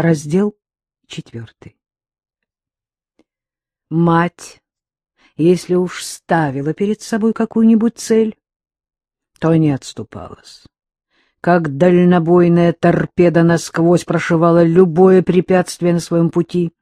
Раздел четвертый. Мать, если уж ставила перед собой какую-нибудь цель, то не отступалась. Как дальнобойная торпеда насквозь прошивала любое препятствие на своем пути.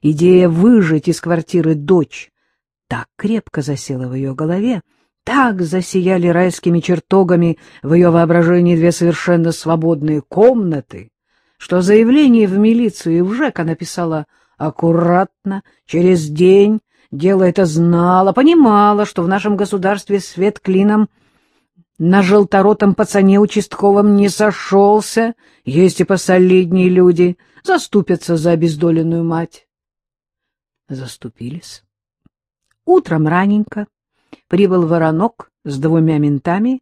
Идея выжить из квартиры дочь так крепко засела в ее голове, так засияли райскими чертогами в ее воображении две совершенно свободные комнаты, что заявление в милицию и в ЖЭК она писала аккуратно, через день, дело это знала, понимала, что в нашем государстве свет клином на желторотом пацане участковом не сошелся, есть и посолиднее люди, заступятся за обездоленную мать. Заступились. Утром раненько прибыл воронок с двумя ментами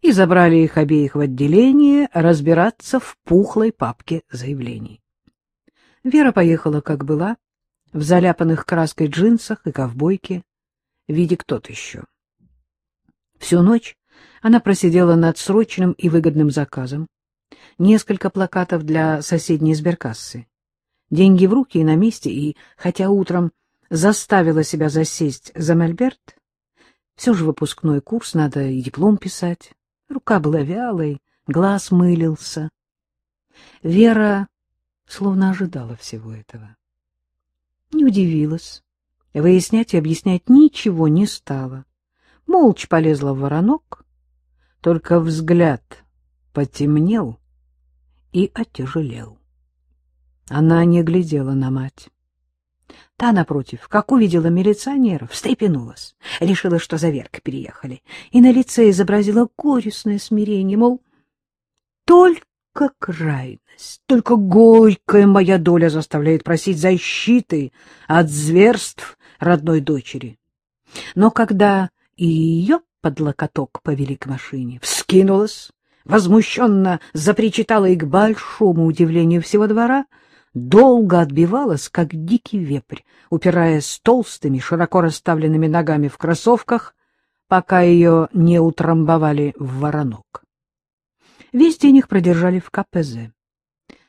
и забрали их обеих в отделение разбираться в пухлой папке заявлений. Вера поехала, как была, в заляпанных краской джинсах и ковбойке, виде кто-то еще. Всю ночь она просидела над срочным и выгодным заказом. Несколько плакатов для соседней сберкассы. Деньги в руки и на месте, и, хотя утром заставила себя засесть за мольберт, все же выпускной курс, надо и диплом писать. Рука была вялой, глаз мылился. Вера словно ожидала всего этого. Не удивилась. Выяснять и объяснять ничего не стала. Молча полезла в воронок, только взгляд потемнел и отяжелел. Она не глядела на мать. Та, напротив, как увидела милиционеров, встрепенулась, решила, что за Веркой переехали, и на лице изобразила горестное смирение, мол, только крайность, только горькая моя доля заставляет просить защиты от зверств родной дочери. Но когда и ее под локоток повели к машине, вскинулась, возмущенно запричитала и к большому удивлению всего двора — долго отбивалась, как дикий вепрь, упираясь толстыми, широко расставленными ногами в кроссовках, пока ее не утрамбовали в воронок. Весь день их продержали в КПЗ.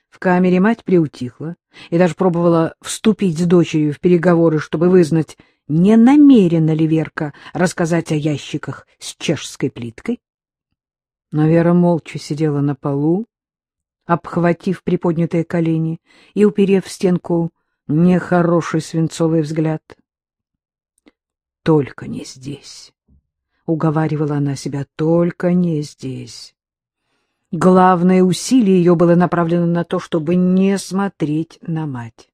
В камере мать приутихла и даже пробовала вступить с дочерью в переговоры, чтобы вызнать, не намерена ли Верка рассказать о ящиках с чешской плиткой. Но Вера молча сидела на полу, обхватив приподнятые колени и уперев в стенку нехороший свинцовый взгляд. — Только не здесь, — уговаривала она себя, — только не здесь. Главное усилие ее было направлено на то, чтобы не смотреть на мать.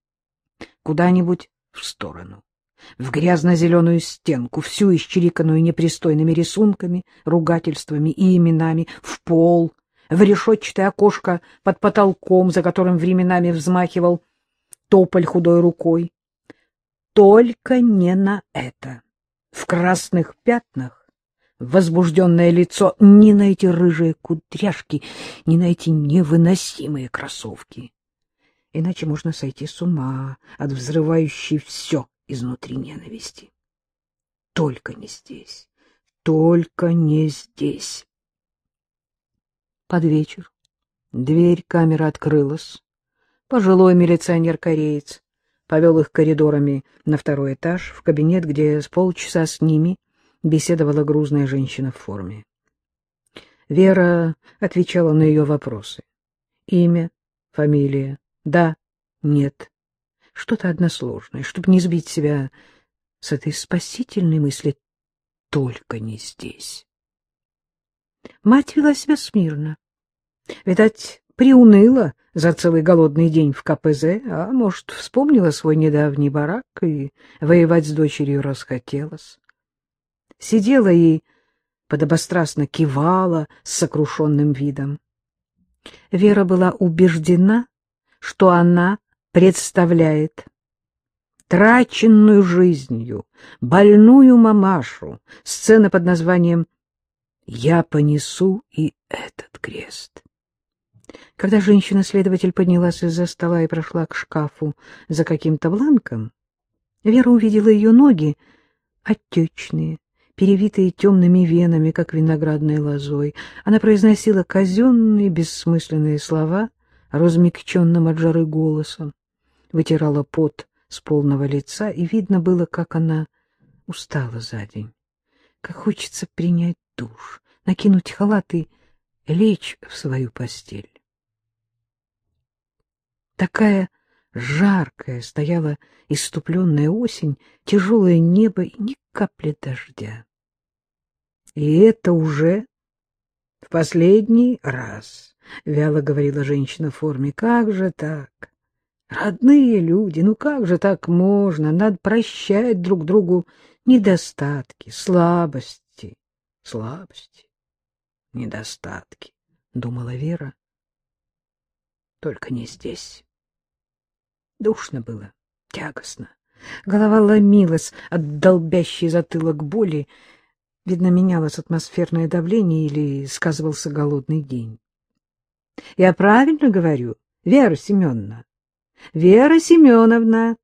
Куда-нибудь в сторону, в грязно-зеленую стенку, всю исчериканную непристойными рисунками, ругательствами и именами, в пол — в решетчатое окошко под потолком, за которым временами взмахивал тополь худой рукой. Только не на это. В красных пятнах возбужденное лицо, не на эти рыжие кудряшки, не на эти невыносимые кроссовки. Иначе можно сойти с ума от взрывающей все изнутри ненависти. Только не здесь, только не здесь. Под вечер дверь камеры открылась. Пожилой милиционер-кореец повел их коридорами на второй этаж, в кабинет, где с полчаса с ними беседовала грузная женщина в форме. Вера отвечала на ее вопросы. Имя, фамилия, да, нет. Что-то односложное, чтобы не сбить себя с этой спасительной мысли «только не здесь». Мать вела себя смирно. Видать, приуныла за целый голодный день в КПЗ, а, может, вспомнила свой недавний барак и воевать с дочерью расхотелось. Сидела и подобострастно кивала с сокрушенным видом. Вера была убеждена, что она представляет траченную жизнью, больную мамашу, сцена под названием я понесу и этот крест. Когда женщина-следователь поднялась из-за стола и прошла к шкафу за каким-то бланком, Вера увидела ее ноги, отечные, перевитые темными венами, как виноградной лозой. Она произносила казенные, бессмысленные слова, размягченным от жары голосом, вытирала пот с полного лица, и видно было, как она устала за день, как хочется принять душ, накинуть халат и лечь в свою постель. Такая жаркая стояла иступленная осень, тяжелое небо и ни капли дождя. И это уже в последний раз, — вяло говорила женщина в форме. — Как же так? Родные люди, ну как же так можно? Надо прощать друг другу недостатки, слабости, слабости, недостатки, — думала Вера. Только не здесь. Душно было, тягостно. Голова ломилась от долбящей затылок боли. Видно, менялось атмосферное давление или сказывался голодный день. — Я правильно говорю, Вера Семеновна? Вера Семеновна!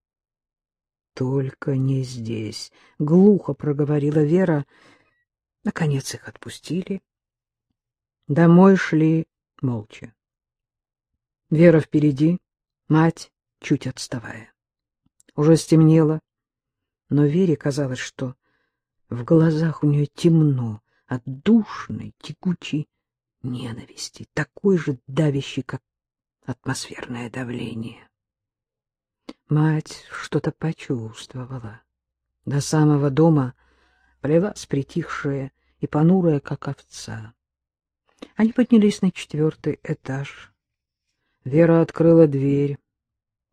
— Только не здесь, — глухо проговорила Вера. Наконец их отпустили. Домой шли молча. Вера впереди, мать чуть отставая. Уже стемнело, но Вере казалось, что в глазах у нее темно от душной, текучей ненависти, такой же давящей, как атмосферное давление. Мать что-то почувствовала. До самого дома плелась притихшая и понурая, как овца. Они поднялись на четвертый этаж. Вера открыла дверь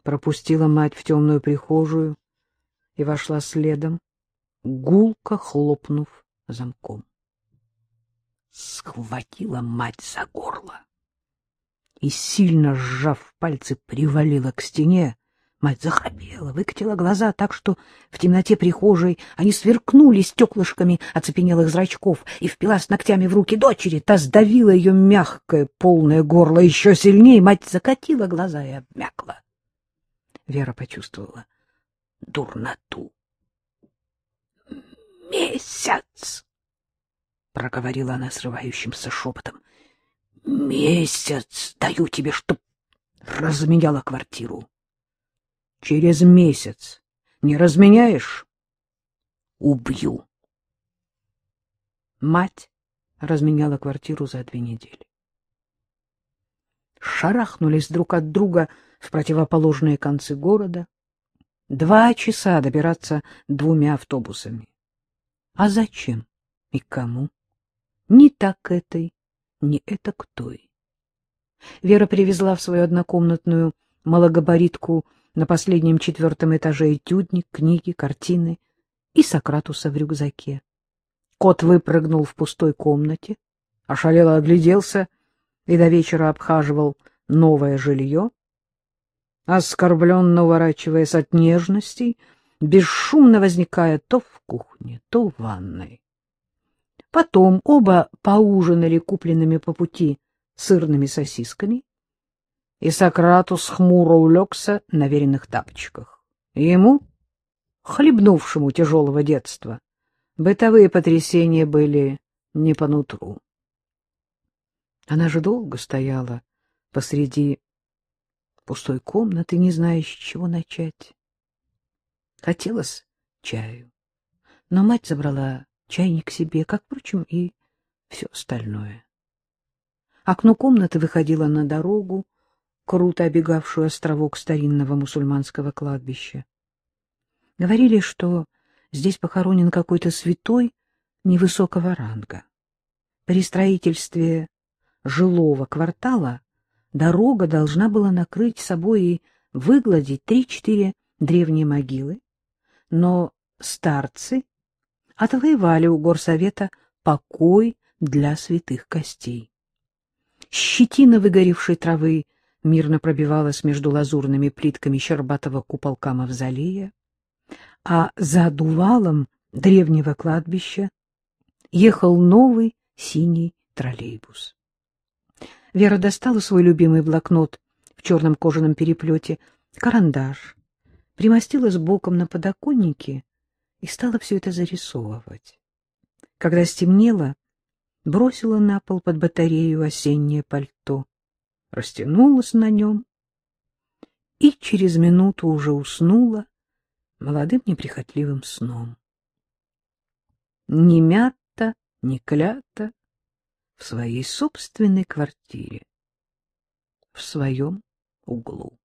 пропустила мать в темную прихожую и вошла следом, гулко хлопнув замком. Схватила мать за горло и, сильно сжав пальцы, привалила к стене. Мать захрапела, выкатила глаза так, что в темноте прихожей они сверкнули стеклышками оцепенелых зрачков и впилась ногтями в руки дочери. Та сдавила ее мягкое, полное горло еще сильнее. Мать закатила глаза и обмякла. Вера почувствовала дурноту. «Месяц!» — проговорила она срывающимся шепотом. «Месяц даю тебе, чтоб разменяла квартиру. Через месяц не разменяешь — убью». Мать разменяла квартиру за две недели. Шарахнулись друг от друга — в противоположные концы города. Два часа добираться двумя автобусами. А зачем и кому? Ни так этой, ни это к той. Вера привезла в свою однокомнатную малогабаритку на последнем четвертом этаже этюдник, книги, картины и Сократуса в рюкзаке. Кот выпрыгнул в пустой комнате, ошалело огляделся и до вечера обхаживал новое жилье, оскорбленно уворачиваясь от нежностей, бесшумно возникая то в кухне, то в ванной. Потом оба поужинали купленными по пути сырными сосисками, и Сократус хмуро улегся на веренных тапочках. Ему, хлебнувшему тяжелого детства, бытовые потрясения были не по нутру. Она же долго стояла посреди пустой комнаты, не зная, с чего начать. Хотелось чаю, но мать забрала чайник себе, как, впрочем, и все остальное. Окно комнаты выходило на дорогу, круто обегавшую островок старинного мусульманского кладбища. Говорили, что здесь похоронен какой-то святой невысокого ранга. При строительстве жилого квартала дорога должна была накрыть собой и выгладить три-четыре древние могилы, но старцы отвоевали у горсовета покой для святых костей. Щетина выгоревшей травы мирно пробивалась между лазурными плитками щербатого куполка мавзолея, а за дувалом древнего кладбища ехал новый синий троллейбус. Вера достала свой любимый блокнот в черном кожаном переплете, карандаш, примостилась боком на подоконнике и стала все это зарисовывать. Когда стемнело, бросила на пол под батарею осеннее пальто. Растянулась на нем и через минуту уже уснула молодым неприхотливым сном. Ни мята, ни клята в своей собственной квартире, в своем углу.